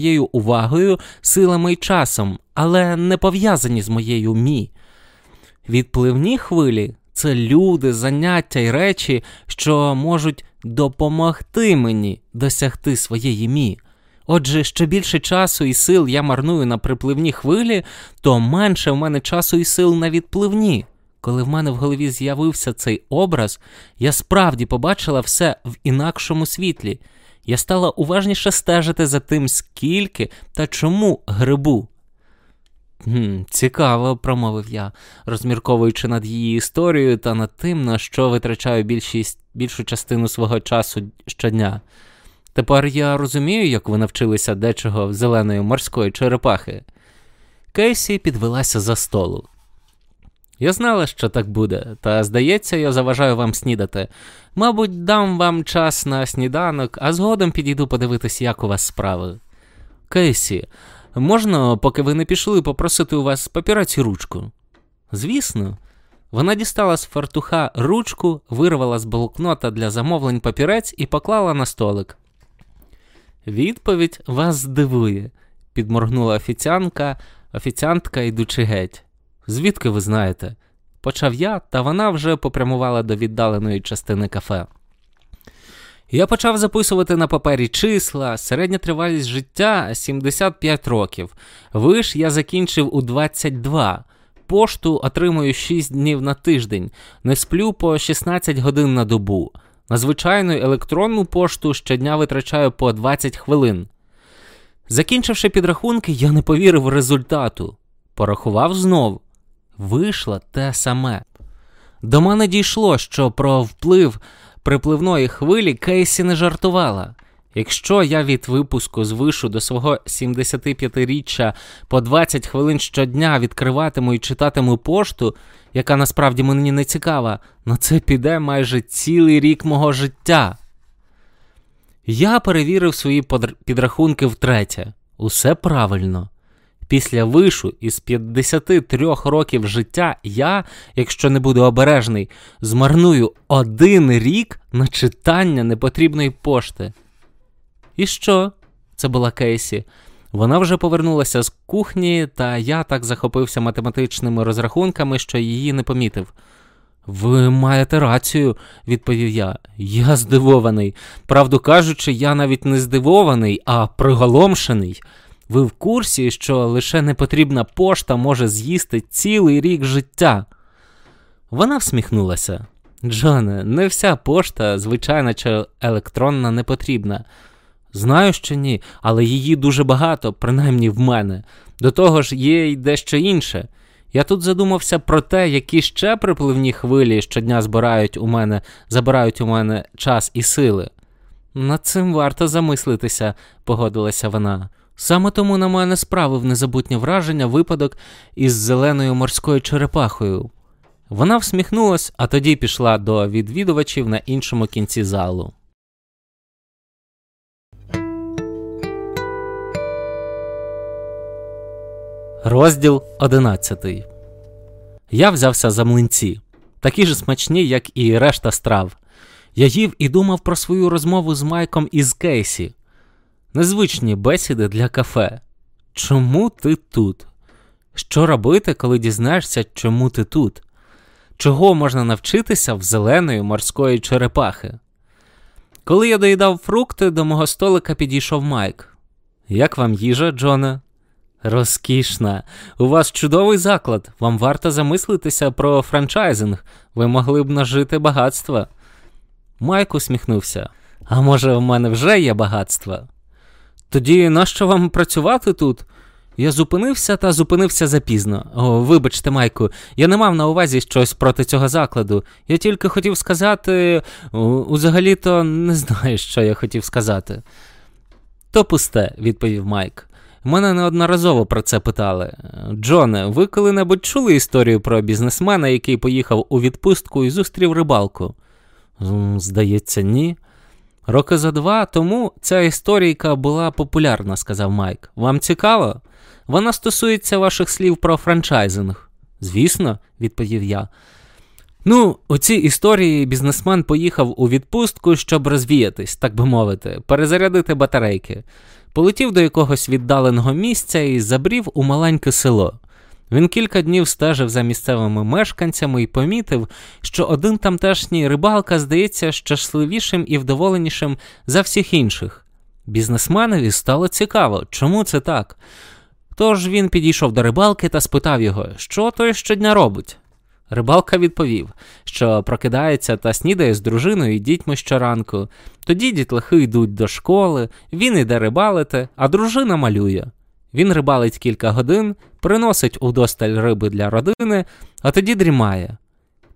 моєю увагою, силами й часом, але не пов'язані з моєю мі. Відпливні хвилі це люди, заняття й речі, що можуть допомогти мені досягти своєї мі. Отже, що більше часу і сил я марную на припливні хвилі, то менше в мене часу і сил на відпливні. Коли в мене в голові з'явився цей образ, я справді побачила все в інакшому світлі. Я стала уважніше стежити за тим, скільки та чому грибу. «Хм, Цікаво, промовив я, розмірковуючи над її історією та над тим, на що витрачаю більшість, більшу частину свого часу щодня. Тепер я розумію, як ви навчилися дечого в зеленої морської черепахи. Кейсі підвелася за столу. Я знала, що так буде, та здається, я заважаю вам снідати. Мабуть, дам вам час на сніданок, а згодом підійду подивитись, як у вас справи. Кейсі, можна, поки ви не пішли, попросити у вас папірець і ручку? Звісно. Вона дістала з фартуха ручку, вирвала з блокнота для замовлень папірець і поклала на столик. Відповідь вас здивує, підморгнула офіціанка, офіціантка, йдучи геть. Звідки ви знаєте? Почав я, та вона вже попрямувала до віддаленої частини кафе. Я почав записувати на папері числа, середня тривалість життя 75 років. Виш я закінчив у 22. Пошту отримую 6 днів на тиждень, не сплю по 16 годин на добу. На звичайну електронну пошту щодня витрачаю по 20 хвилин. Закінчивши підрахунки, я не повірив результату. Порахував знов. Вийшло те саме. До мене дійшло, що про вплив припливної хвилі Кейсі не жартувала. Якщо я від випуску з вишу до свого 75-річчя по 20 хвилин щодня відкриватиму і читатиму пошту, яка насправді мені не цікава, на це піде майже цілий рік мого життя. Я перевірив свої підрахунки втретє. Усе правильно. Після вишу із 53 років життя я, якщо не буду обережний, змарную один рік на читання непотрібної пошти. І що? Це була Кейсі. Вона вже повернулася з кухні, та я так захопився математичними розрахунками, що її не помітив. Ви маєте рацію, відповів я. Я здивований. Правду кажучи, я навіть не здивований, а приголомшений. Ви в курсі, що лише непотрібна пошта може з'їсти цілий рік життя. Вона всміхнулася. Джоне, не вся пошта, звичайна чи електронна, не потрібна. Знаю, що ні, але її дуже багато, принаймні в мене. До того ж, є й дещо інше. Я тут задумався про те, які ще припливні хвилі щодня збирають у мене, забирають у мене час і сили. Над цим варто замислитися, погодилася вона. Саме тому на мене справив незабутнє враження випадок із зеленою морською черепахою. Вона всміхнулась, а тоді пішла до відвідувачів на іншому кінці залу. Розділ 11 Я взявся за млинці, такі ж смачні, як і решта страв. Я їв і думав про свою розмову з Майком із Кейсі. Незвичні бесіди для кафе. Чому ти тут? Що робити, коли дізнаєшся, чому ти тут? Чого можна навчитися в зеленої морської черепахи? Коли я доїдав фрукти, до мого столика підійшов Майк. Як вам їжа, Джоне? Розкішна. У вас чудовий заклад. Вам варто замислитися про франчайзинг. Ви могли б нажити багатства. Майк усміхнувся. А може, в мене вже є багатство? Тоді нащо вам працювати тут? Я зупинився та зупинився запізно. О, вибачте, Майку, я не мав на увазі щось проти цього закладу. Я тільки хотів сказати, узагалі-то не знаю, що я хотів сказати. То пусте, відповів Майк. Мене неодноразово про це питали. Джоне, ви коли-небудь чули історію про бізнесмена, який поїхав у відпустку і зустрів рибалку? Здається, ні. Роки за два тому ця історійка була популярна, сказав Майк. Вам цікаво? Вона стосується ваших слів про франчайзинг. Звісно, відповів я. Ну, у цій історії бізнесмен поїхав у відпустку, щоб розвіятись, так би мовити, перезарядити батарейки. полетів до якогось віддаленого місця і забрів у маленьке село. Він кілька днів стежив за місцевими мешканцями і помітив, що один тамтешній рибалка здається щасливішим і вдоволенішим за всіх інших. Бізнесменові стало цікаво, чому це так. Тож він підійшов до рибалки та спитав його, що той щодня робить. Рибалка відповів, що прокидається та снідає з дружиною і дітьми щоранку. Тоді дітлахи йдуть до школи, він іде рибалити, а дружина малює. Він рибалить кілька годин, приносить удосталь риби для родини, а тоді дрімає.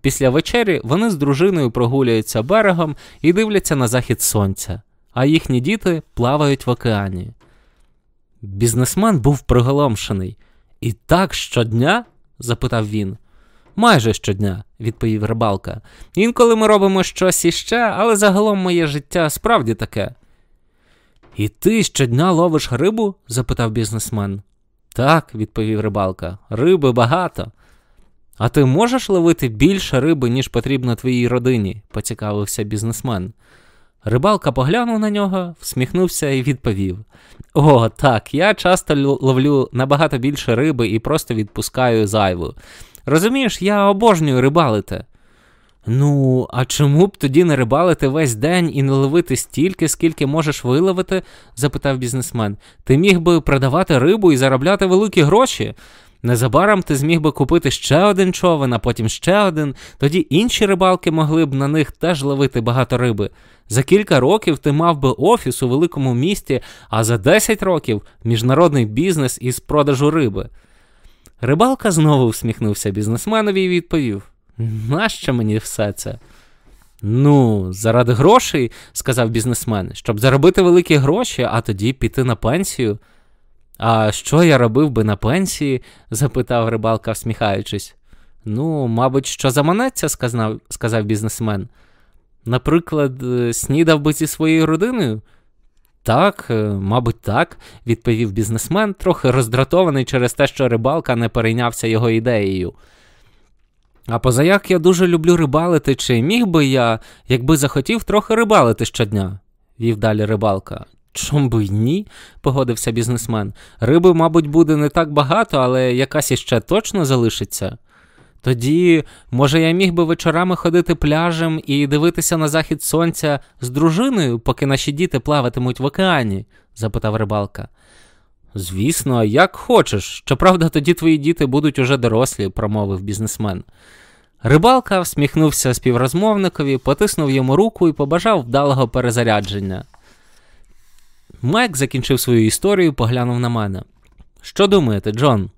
Після вечері вони з дружиною прогулюються берегом і дивляться на захід сонця, а їхні діти плавають в океані. Бізнесмен був приголомшений. І так щодня? запитав він. Майже щодня, відповів рибалка. Інколи ми робимо щось іще, але загалом моє життя справді таке. І ти щодня ловиш рибу? запитав бізнесмен. Так, відповів рибалка, риби багато. А ти можеш ловити більше риби, ніж потрібно твоїй родині? поцікавився бізнесмен. Рибалка поглянув на нього, всміхнувся і відповів: О, так, я часто ловлю набагато більше риби і просто відпускаю зайву. Розумієш, я обожнюю рибалити. Ну, а чому б тоді не рибалити весь день і не ловити стільки, скільки можеш виловити? запитав бізнесмен. Ти міг би продавати рибу і заробляти великі гроші. Незабаром ти зміг би купити ще один човен, а потім ще один, тоді інші рибалки могли б на них теж ловити багато риби. За кілька років ти мав би офіс у великому місті, а за 10 років міжнародний бізнес із продажу риби. Рибалка знову всміхнувся бізнесменові і відповів: Нащо мені все це? Ну, заради грошей, сказав бізнесмен, щоб заробити великі гроші, а тоді піти на пенсію. А що я робив би на пенсії? запитав рибалка, всміхаючись. Ну, мабуть, що заманеться, сказав, сказав бізнесмен. Наприклад, е, снідав би зі своєю родиною? Так, е, мабуть, так, відповів бізнесмен, трохи роздратований через те, що рибалка не перейнявся його ідеєю. А позаяк я дуже люблю рибалити, чи міг би я, якби захотів, трохи рибалити щодня, вів далі рибалка. Чом би ні, погодився бізнесмен. Риби, мабуть, буде не так багато, але якась іще точно залишиться. Тоді, може, я міг би вечорами ходити пляжем і дивитися на захід сонця з дружиною, поки наші діти плаватимуть в океані? запитав рибалка. Звісно, як хочеш. Щоправда, тоді твої діти будуть уже дорослі, промовив бізнесмен. Рибалка всміхнувся співрозмовникові, потиснув йому руку і побажав вдалого перезарядження. Майк закінчив свою історію, поглянув на мене. Що думаєте, Джон?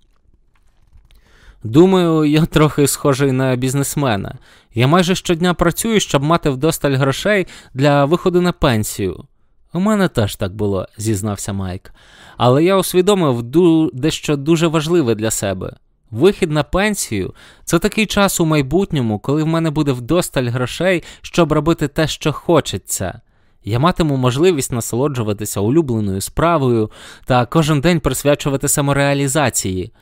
Думаю, я трохи схожий на бізнесмена. Я майже щодня працюю, щоб мати вдосталь грошей для виходу на пенсію. У мене теж так було, зізнався Майк. Але я усвідомив дещо дуже важливе для себе. Вихід на пенсію це такий час у майбутньому, коли в мене буде вдосталь грошей, щоб робити те, що хочеться. Я матиму можливість насолоджуватися улюбленою справою та кожен день присвячувати самореалізації.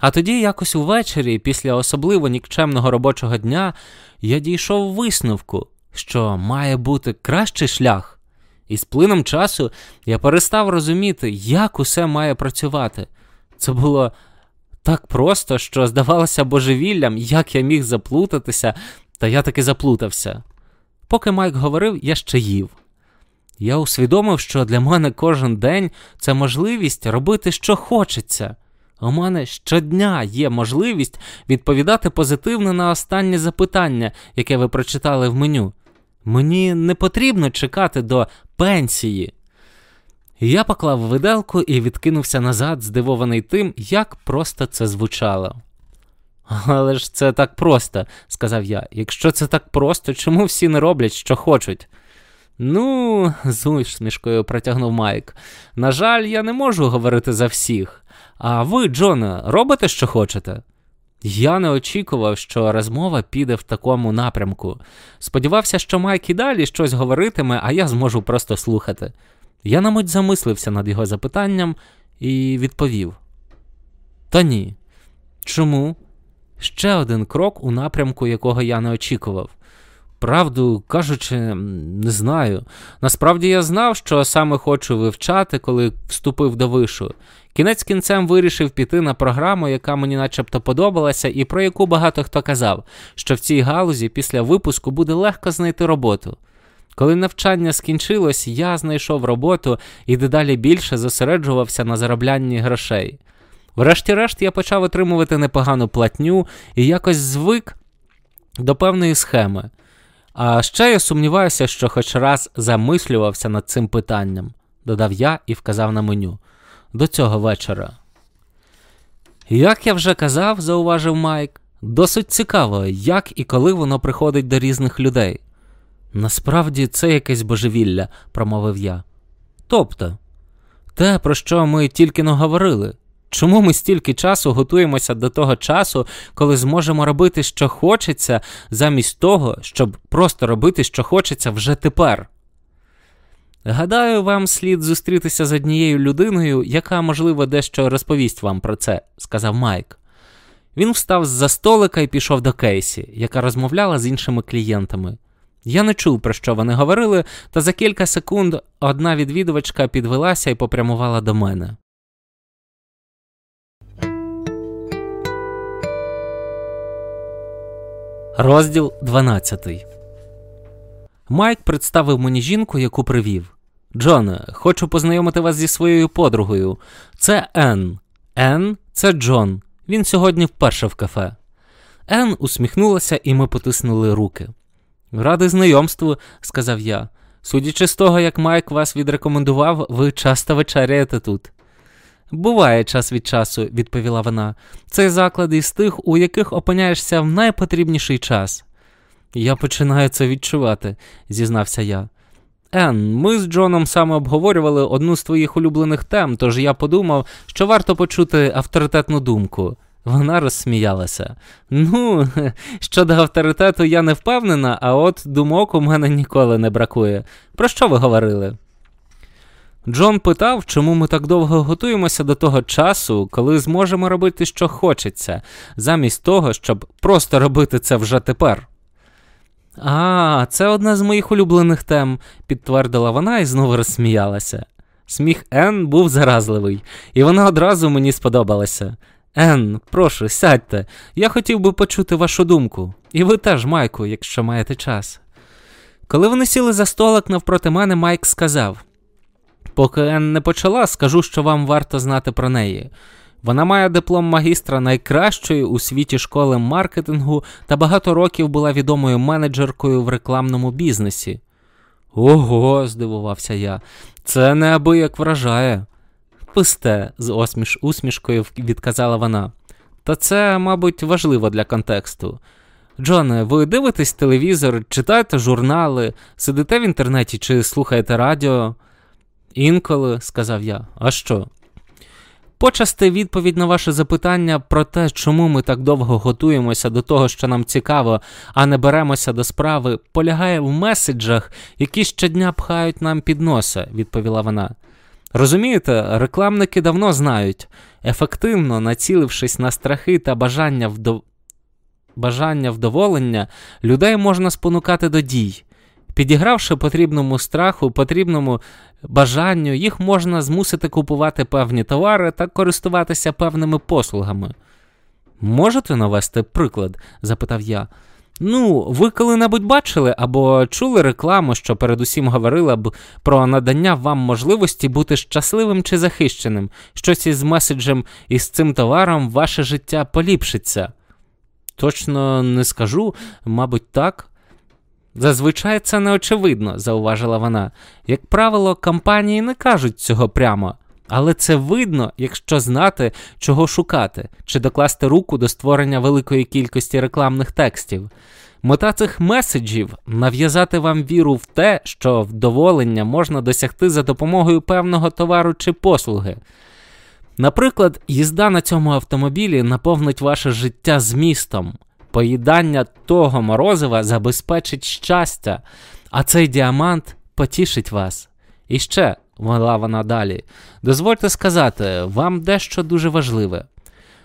А тоді, якось увечері, після особливо нікчемного робочого дня, я дійшов висновку, що має бути кращий шлях. І з плином часу я перестав розуміти, як усе має працювати. Це було так просто, що здавалося божевіллям, як я міг заплутатися, та я таки заплутався. Поки Майк говорив, я ще їв. Я усвідомив, що для мене кожен день це можливість робити, що хочеться. У мене щодня є можливість відповідати позитивно на останнє запитання, яке ви прочитали в меню. Мені не потрібно чекати до пенсії. Я поклав виделку і відкинувся назад, здивований тим, як просто це звучало. Але ж це так просто, сказав я. Якщо це так просто, чому всі не роблять, що хочуть? Ну, з усмішкою протягнув Майк. На жаль, я не можу говорити за всіх. А ви, Джоне, робите, що хочете? Я не очікував, що розмова піде в такому напрямку. Сподівався, що Майк і далі щось говоритиме, а я зможу просто слухати. Я на мить замислився над його запитанням і відповів: Та ні. Чому? Ще один крок у напрямку, якого я не очікував. Правду кажучи, не знаю. Насправді я знав, що саме хочу вивчати, коли вступив до вишу. Кінець кінцем вирішив піти на програму, яка мені начебто подобалася, і про яку багато хто казав, що в цій галузі після випуску буде легко знайти роботу. Коли навчання скінчилось, я знайшов роботу і дедалі більше зосереджувався на зароблянні грошей. Врешті-решт я почав отримувати непогану платню і якось звик до певної схеми. А ще я сумніваюся, що хоч раз замислювався над цим питанням, додав я і вказав на меню. До цього вечора. Як я вже казав, зауважив Майк, досить цікаво, як і коли воно приходить до різних людей. Насправді це якесь божевілля, промовив я. Тобто, те, про що ми тільки но говорили. Чому ми стільки часу готуємося до того часу, коли зможемо робити, що хочеться, замість того, щоб просто робити, що хочеться вже тепер? Гадаю, вам слід зустрітися з однією людиною, яка, можливо, дещо розповість вам про це, сказав Майк. Він встав з за столика і пішов до Кейсі, яка розмовляла з іншими клієнтами. Я не чув, про що вони говорили, та за кілька секунд одна відвідувачка підвелася і попрямувала до мене. Розділ 12 Майк представив мені жінку, яку привів. Джоне, хочу познайомити вас зі своєю подругою. Це Ен. Ен це Джон. Він сьогодні вперше в кафе. Ен усміхнулася, і ми потиснули руки. Радий знайомству, сказав я. Судячи з того, як Майк вас відрекомендував, ви часто вечеряєте тут. Буває час від часу, відповіла вона. Цей заклад із тих, у яких опиняєшся в найпотрібніший час. Я починаю це відчувати, зізнався я. Ен, ми з Джоном саме обговорювали одну з твоїх улюблених тем, тож я подумав, що варто почути авторитетну думку. Вона розсміялася. Ну, щодо авторитету я не впевнена, а от думок у мене ніколи не бракує. Про що ви говорили? Джон питав, чому ми так довго готуємося до того часу, коли зможемо робити, що хочеться, замість того, щоб просто робити це вже тепер. А, це одна з моїх улюблених тем, підтвердила вона і знову розсміялася. Сміх Ен був заразливий, і вона одразу мені сподобалася. Ен, прошу, сядьте, я хотів би почути вашу думку. І ви теж, Майку, якщо маєте час. Коли вони сіли за столик навпроти мене, Майк сказав: Поки Ен не почала, скажу, що вам варто знати про неї. Вона має диплом магістра найкращої у світі школи маркетингу та багато років була відомою менеджеркою в рекламному бізнесі. Ого, здивувався я, це неабияк вражає. Пусте, з осміш усмішкою відказала вона. Та це, мабуть, важливо для контексту. Джоне, ви дивитесь телевізор, читаєте журнали, сидите в інтернеті чи слухаєте радіо? Інколи, сказав я, а що? Почасти відповідь на ваше запитання про те, чому ми так довго готуємося до того, що нам цікаво, а не беремося до справи, полягає в меседжах, які щодня пхають нам під носа, відповіла вона. Розумієте, рекламники давно знають, ефективно націлившись на страхи та бажання вдов... бажання вдоволення, людей можна спонукати до дій. Підігравши потрібному страху, потрібному бажанню, їх можна змусити купувати певні товари та користуватися певними послугами. Можете навести приклад? запитав я. Ну, ви коли-небудь бачили або чули рекламу, що передусім говорила б про надання вам можливості бути щасливим чи захищеним, щось із меседжем із цим товаром ваше життя поліпшиться? Точно не скажу, мабуть, так. Зазвичай це неочевидно, зауважила вона. Як правило, компанії не кажуть цього прямо, але це видно, якщо знати, чого шукати, чи докласти руку до створення великої кількості рекламних текстів. Мета цих меседжів нав'язати вам віру в те, що вдоволення можна досягти за допомогою певного товару чи послуги. Наприклад, їзда на цьому автомобілі наповнить ваше життя змістом, Поїдання того морозива забезпечить щастя, а цей діамант потішить вас. І ще, мала вона далі, дозвольте сказати, вам дещо дуже важливе.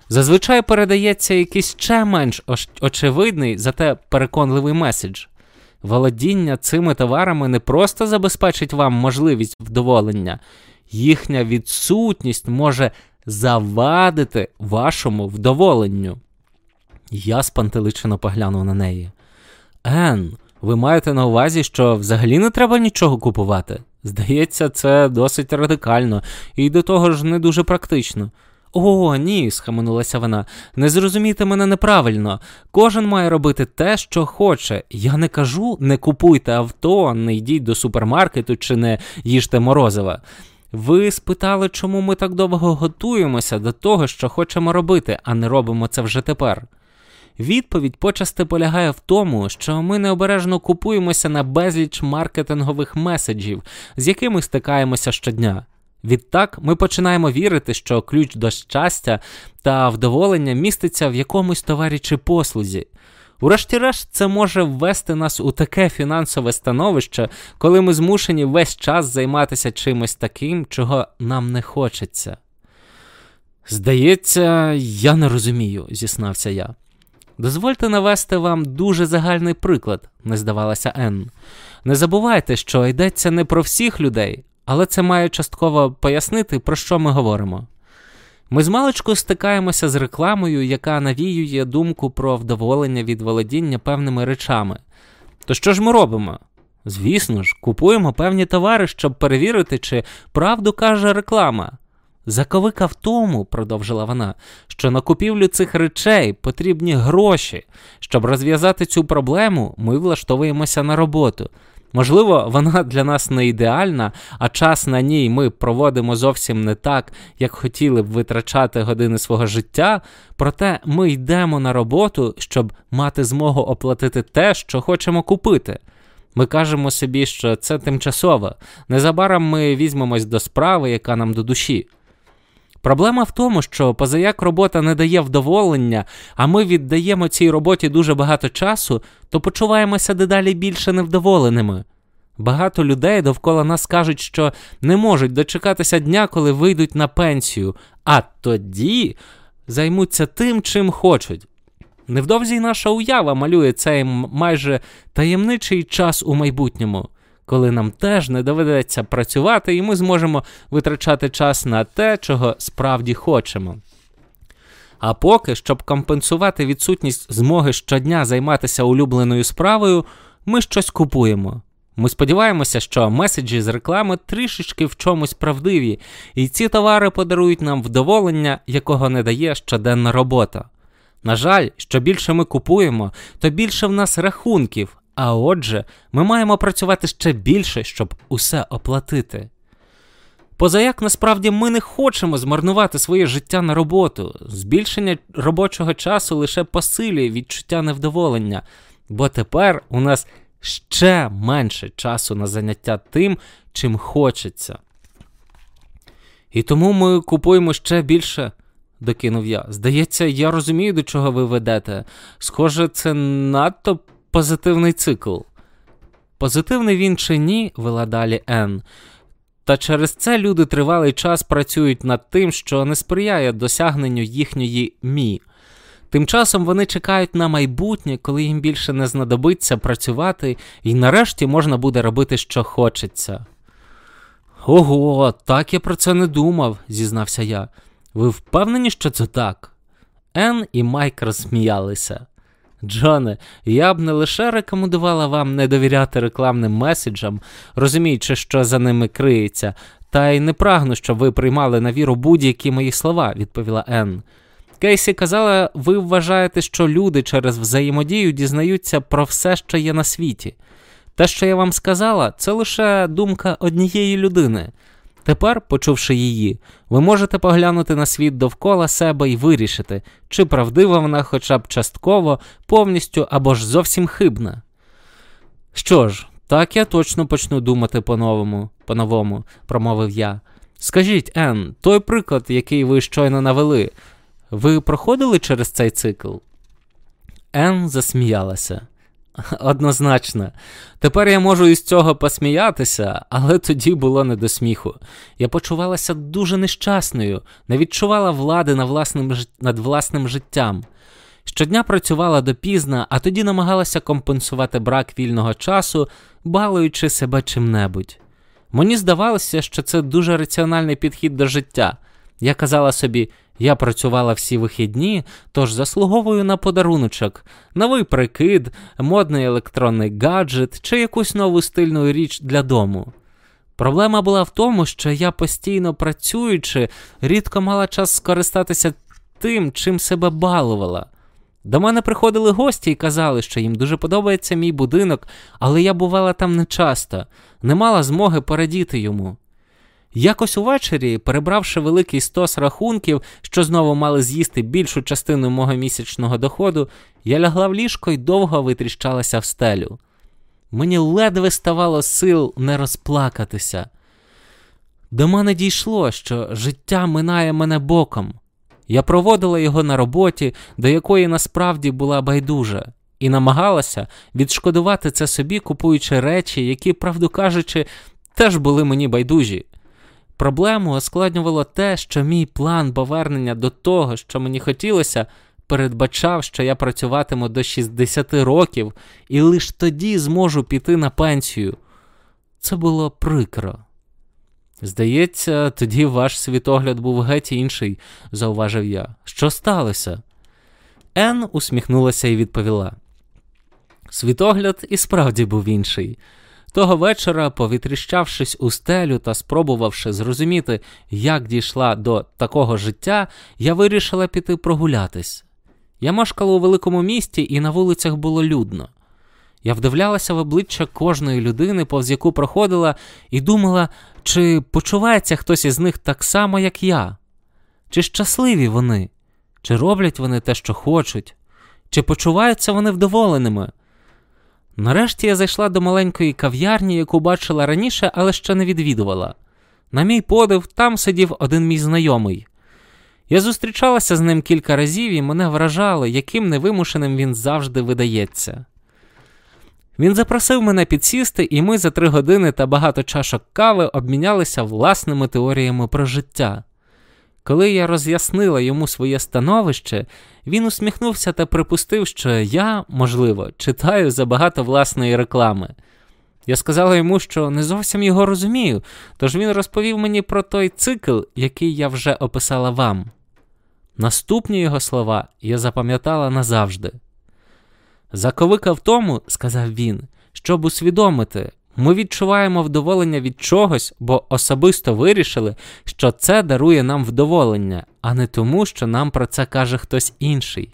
Зазвичай передається якийсь ще менш очевидний, зате переконливий меседж. Володіння цими товарами не просто забезпечить вам можливість вдоволення, їхня відсутність може завадити вашому вдоволенню. Я спантеличено поглянув на неї. Ен, ви маєте на увазі, що взагалі не треба нічого купувати? Здається, це досить радикально і до того ж не дуже практично. О, ні, схаменулася вона. Не зрозумійте мене неправильно. Кожен має робити те, що хоче. Я не кажу, не купуйте авто, не йдіть до супермаркету чи не їжте морозива. Ви спитали, чому ми так довго готуємося до того, що хочемо робити, а не робимо це вже тепер. Відповідь почасти полягає в тому, що ми необережно купуємося на безліч маркетингових меседжів, з якими стикаємося щодня. Відтак ми починаємо вірити, що ключ до щастя та вдоволення міститься в якомусь товарі чи послузі. Урешті-решт, це може ввести нас у таке фінансове становище, коли ми змушені весь час займатися чимось таким, чого нам не хочеться. Здається, я не розумію, зіснався я. Дозвольте навести вам дуже загальний приклад, не здавалася Енн. Не забувайте, що йдеться не про всіх людей, але це має частково пояснити, про що ми говоримо. Ми з маличку стикаємося з рекламою, яка навіює думку про вдоволення від володіння певними речами. То що ж ми робимо? Звісно ж, купуємо певні товари, щоб перевірити, чи правду каже реклама. Заковика в тому, продовжила вона, що на купівлю цих речей потрібні гроші. Щоб розв'язати цю проблему, ми влаштовуємося на роботу. Можливо, вона для нас не ідеальна, а час на ній ми проводимо зовсім не так, як хотіли б витрачати години свого життя, проте ми йдемо на роботу, щоб мати змогу оплатити те, що хочемо купити. Ми кажемо собі, що це тимчасово. Незабаром ми візьмемось до справи, яка нам до душі. Проблема в тому, що позаяк робота не дає вдоволення, а ми віддаємо цій роботі дуже багато часу, то почуваємося дедалі більше невдоволеними. Багато людей довкола нас кажуть, що не можуть дочекатися дня, коли вийдуть на пенсію, а тоді займуться тим, чим хочуть. Невдовзі й наша уява малює цей майже таємничий час у майбутньому коли нам теж не доведеться працювати, і ми зможемо витрачати час на те, чого справді хочемо. А поки, щоб компенсувати відсутність змоги щодня займатися улюбленою справою, ми щось купуємо. Ми сподіваємося, що меседжі з реклами трішечки в чомусь правдиві, і ці товари подарують нам вдоволення, якого не дає щоденна робота. На жаль, що більше ми купуємо, то більше в нас рахунків, а отже, ми маємо працювати ще більше, щоб усе оплатити. Позаяк насправді ми не хочемо змарнувати своє життя на роботу. Збільшення робочого часу лише посилює відчуття невдоволення, бо тепер у нас ще менше часу на заняття тим, чим хочеться. І тому ми купуємо ще більше, докинув я. Здається, я розумію, до чого ви ведете. Схоже, це надто позитивний цикл. Позитивний він чи ні, вела далі Н. Та через це люди тривалий час працюють над тим, що не сприяє досягненню їхньої мі. Тим часом вони чекають на майбутнє, коли їм більше не знадобиться працювати, і нарешті можна буде робити, що хочеться. Ого, так я про це не думав, зізнався я. Ви впевнені, що це так? Ен і Майк розсміялися. Джоне, я б не лише рекомендувала вам не довіряти рекламним меседжам, розуміючи, що за ними криється, та й не прагну, щоб ви приймали на віру будь-які мої слова, відповіла Енн. Кейсі казала, ви вважаєте, що люди через взаємодію дізнаються про все, що є на світі. Те, що я вам сказала, це лише думка однієї людини. Тепер, почувши її, ви можете поглянути на світ довкола себе і вирішити, чи правдива вона хоча б частково, повністю або ж зовсім хибна. Що ж, так я точно почну думати по-новому, по-новому, промовив я. Скажіть, Ен, той приклад, який ви щойно навели, ви проходили через цей цикл? Ен засміялася. Однозначно. Тепер я можу із цього посміятися, але тоді було не до сміху. Я почувалася дуже нещасною, не відчувала влади над власним, над власним життям. Щодня працювала допізна, а тоді намагалася компенсувати брак вільного часу, балуючи себе чим-небудь. Мені здавалося, що це дуже раціональний підхід до життя. Я казала собі, я працювала всі вихідні, тож заслуговую на подаруночок, новий прикид, модний електронний гаджет чи якусь нову стильну річ для дому. Проблема була в тому, що я постійно працюючи, рідко мала час скористатися тим, чим себе балувала. До мене приходили гості і казали, що їм дуже подобається мій будинок, але я бувала там нечасто, не мала змоги порадіти йому. Якось увечері, перебравши великий стос рахунків, що знову мали з'їсти більшу частину мого місячного доходу, я лягла в ліжко і довго витріщалася в стелю. Мені ледве ставало сил не розплакатися. До мене дійшло, що життя минає мене боком. Я проводила його на роботі, до якої насправді була байдужа, і намагалася відшкодувати це собі, купуючи речі, які, правду кажучи, теж були мені байдужі. Проблему ускладнювало те, що мій план повернення до того, що мені хотілося, передбачав, що я працюватиму до 60 років і лише тоді зможу піти на пенсію. Це було прикро. Здається, тоді ваш світогляд був геть інший, зауважив я. Що сталося? Ен усміхнулася і відповіла. Світогляд і справді був інший. Того вечора, повітріщавшись у стелю та спробувавши зрозуміти, як дійшла до такого життя, я вирішила піти прогулятись. Я мешкала у великому місті, і на вулицях було людно. Я вдивлялася в обличчя кожної людини, повз яку проходила, і думала, чи почувається хтось із них так само, як я? Чи щасливі вони? Чи роблять вони те, що хочуть? Чи почуваються вони вдоволеними? Нарешті я зайшла до маленької кав'ярні, яку бачила раніше, але ще не відвідувала. На мій подив, там сидів один мій знайомий. Я зустрічалася з ним кілька разів і мене вражало, яким невимушеним він завжди видається. Він запросив мене підсісти, і ми за три години та багато чашок кави обмінялися власними теоріями про життя. Коли я роз'яснила йому своє становище, він усміхнувся та припустив, що я, можливо, читаю забагато власної реклами. Я сказала йому, що не зовсім його розумію, тож він розповів мені про той цикл, який я вже описала вам. Наступні його слова я запам'ятала назавжди. Заковика в тому, сказав він, щоб усвідомити, ми відчуваємо вдоволення від чогось, бо особисто вирішили, що це дарує нам вдоволення, а не тому, що нам про це каже хтось інший.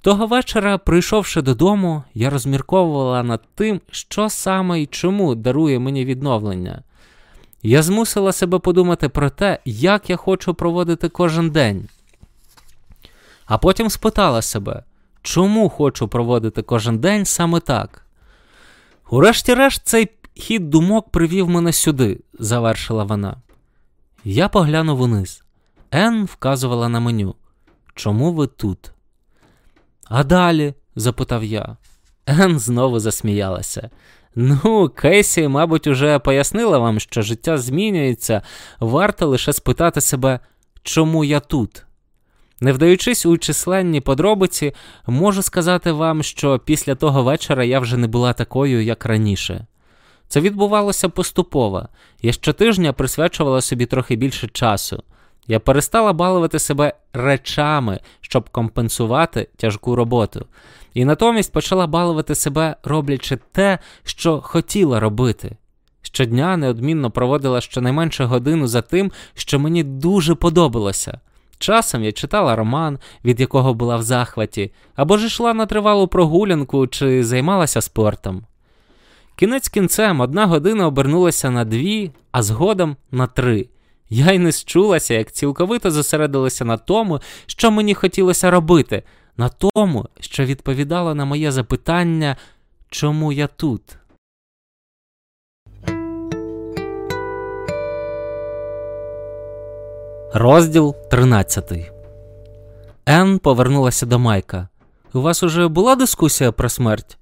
Того вечора, прийшовши додому, я розмірковувала над тим, що саме і чому дарує мені відновлення. Я змусила себе подумати про те, як я хочу проводити кожен день. А потім спитала себе, чому хочу проводити кожен день саме так. Урешті-решт, цей хід думок привів мене сюди, завершила вона. Я поглянув униз. Ен вказувала на меню. Чому ви тут? А далі? запитав я. Ен знову засміялася. Ну, Кейсі, мабуть, уже пояснила вам, що життя змінюється, варто лише спитати себе, чому я тут. Не вдаючись у численні подробиці, можу сказати вам, що після того вечора я вже не була такою, як раніше. Це відбувалося поступово. Я щотижня присвячувала собі трохи більше часу. Я перестала балувати себе речами, щоб компенсувати тяжку роботу, і натомість почала балувати себе, роблячи те, що хотіла робити. Щодня неодмінно проводила щонайменше годину за тим, що мені дуже подобалося. Часом я читала роман, від якого була в захваті, або ж йшла на тривалу прогулянку чи займалася спортом. Кінець кінцем одна година обернулася на дві, а згодом на три. Я й не счулася, як цілковито зосередилася на тому, що мені хотілося робити, на тому, що відповідало на моє запитання, чому я тут. Розділ 13 Ен повернулася до Майка. У вас уже була дискусія про смерть?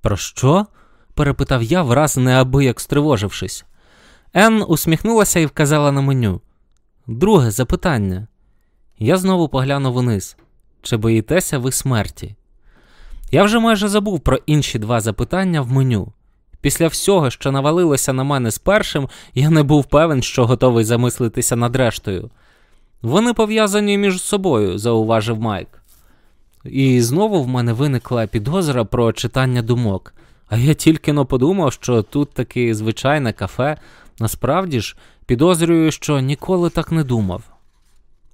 Про що? перепитав я, враз неабияк стривожившись. Ен усміхнулася і вказала на меню. Друге запитання. Я знову поглянув униз. чи боїтеся ви смерті? Я вже майже забув про інші два запитання в меню. Після всього, що навалилося на мене з першим, я не був певен, що готовий замислитися над рештою. Вони пов'язані між собою, зауважив Майк. І знову в мене виникла підозра про читання думок. А я тільки но подумав, що тут таке звичайне кафе. Насправді ж, підозрюю, що ніколи так не думав.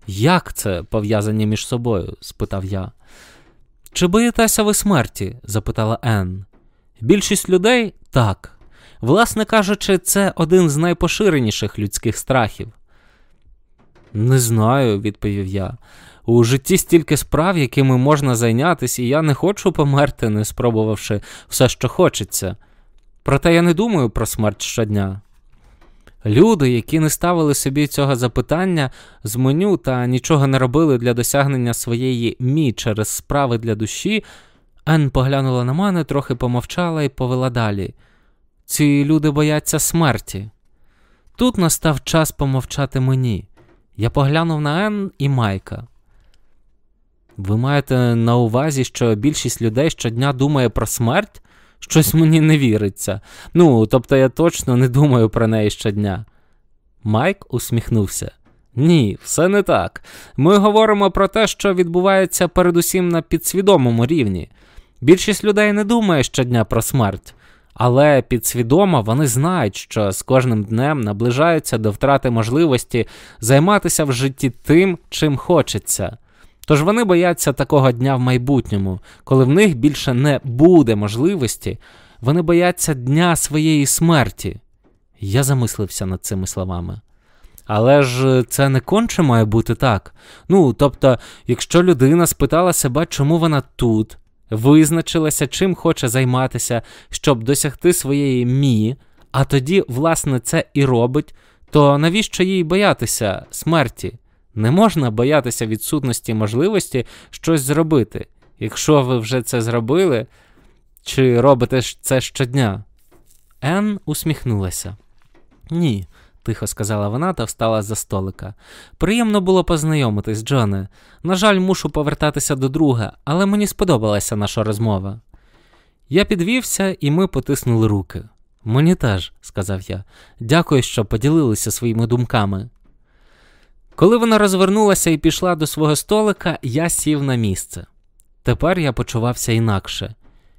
Як це пов'язані між собою? спитав я. Чи боїтеся ви смерті? запитала Енн. Більшість людей так. Власне кажучи, це один з найпоширеніших людських страхів. Не знаю, відповів я. У житті стільки справ, якими можна зайнятися, і я не хочу померти, не спробувавши все, що хочеться. Проте я не думаю про смерть щодня. Люди, які не ставили собі цього запитання з меню та нічого не робили для досягнення своєї мі через справи для душі, Ен поглянула на мене, трохи помовчала і повела далі. Ці люди бояться смерті. Тут настав час помовчати мені. Я поглянув на Ен і Майка. Ви маєте на увазі, що більшість людей щодня думає про смерть? Щось мені не віриться. Ну, тобто я точно не думаю про неї щодня. Майк усміхнувся. Ні, все не так. Ми говоримо про те, що відбувається передусім на підсвідомому рівні. Більшість людей не думає щодня про смерть, але підсвідомо вони знають, що з кожним днем наближаються до втрати можливості займатися в житті тим, чим хочеться. Тож вони бояться такого дня в майбутньому, коли в них більше не буде можливості, вони бояться дня своєї смерті. Я замислився над цими словами. Але ж це не конче має бути так. Ну, тобто, якщо людина спитала себе, чому вона тут, визначилася, чим хоче займатися, щоб досягти своєї мі, а тоді, власне, це і робить, то навіщо їй боятися смерті? Не можна боятися відсутності можливості щось зробити. Якщо ви вже це зробили, чи робите це щодня? Ен усміхнулася. Ні, тихо сказала вона та встала за столика. Приємно було познайомитись, Джоне. На жаль, мушу повертатися до друга, але мені сподобалася наша розмова. Я підвівся, і ми потиснули руки. Мені теж, сказав я. Дякую, що поділилися своїми думками. Коли вона розвернулася і пішла до свого столика, я сів на місце. Тепер я почувався інакше.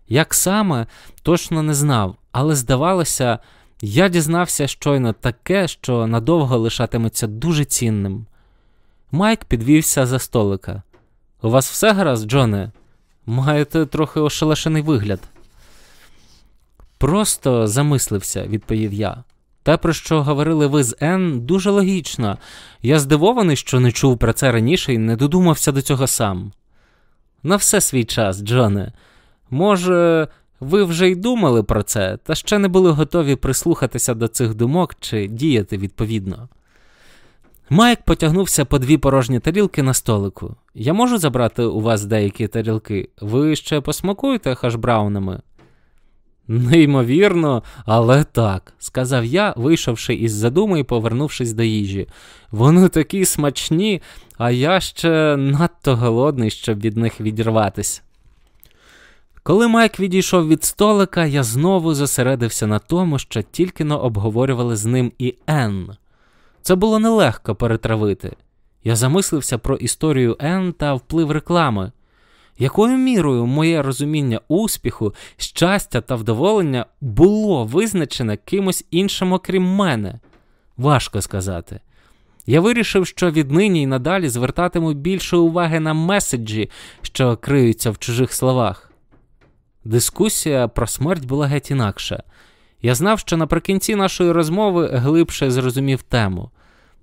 Як саме, точно не знав, але здавалося, я дізнався щойно таке, що надовго лишатиметься дуже цінним. Майк підвівся за столика. У вас все гаразд, Джоне? Маєте трохи ошелешений вигляд. Просто замислився, відповів я. Те, про що говорили ви з Ен, дуже логічно. Я здивований, що не чув про це раніше і не додумався до цього сам. На все свій час, Джоне. Може, ви вже й думали про це, та ще не були готові прислухатися до цих думок чи діяти відповідно. Майк потягнувся по дві порожні тарілки на столику. Я можу забрати у вас деякі тарілки? Ви ще посмакуєте хашбраунами? Неймовірно, але так, сказав я, вийшовши із задуми і повернувшись до їжі. Вони такі смачні, а я ще надто голодний, щоб від них відірватися. Коли Майк відійшов від столика, я знову зосередився на тому, що тільки но обговорювали з ним і Енн. Це було нелегко перетравити. Я замислився про історію Енн та вплив реклами якою мірою моє розуміння успіху, щастя та вдоволення було визначене кимось іншим, окрім мене? Важко сказати. Я вирішив, що віднині й надалі звертатиму більше уваги на меседжі, що криються в чужих словах. Дискусія про смерть була геть інакша. Я знав, що наприкінці нашої розмови глибше зрозумів тему.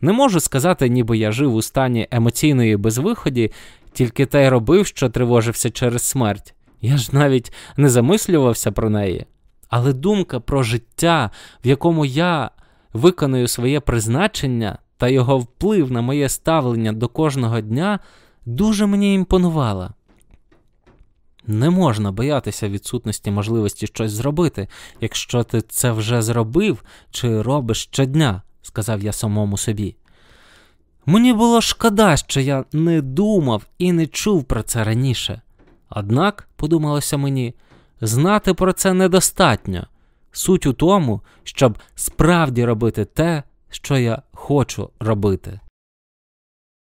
Не можу сказати, ніби я жив у стані емоційної безвиході тільки те й робив, що тривожився через смерть. Я ж навіть не замислювався про неї. Але думка про життя, в якому я виконую своє призначення та його вплив на моє ставлення до кожного дня, дуже мені імпонувала. Не можна боятися відсутності можливості щось зробити, якщо ти це вже зробив чи робиш щодня, сказав я самому собі. Мені було шкода, що я не думав і не чув про це раніше. Однак, подумалося мені, знати про це недостатньо. Суть у тому, щоб справді робити те, що я хочу робити.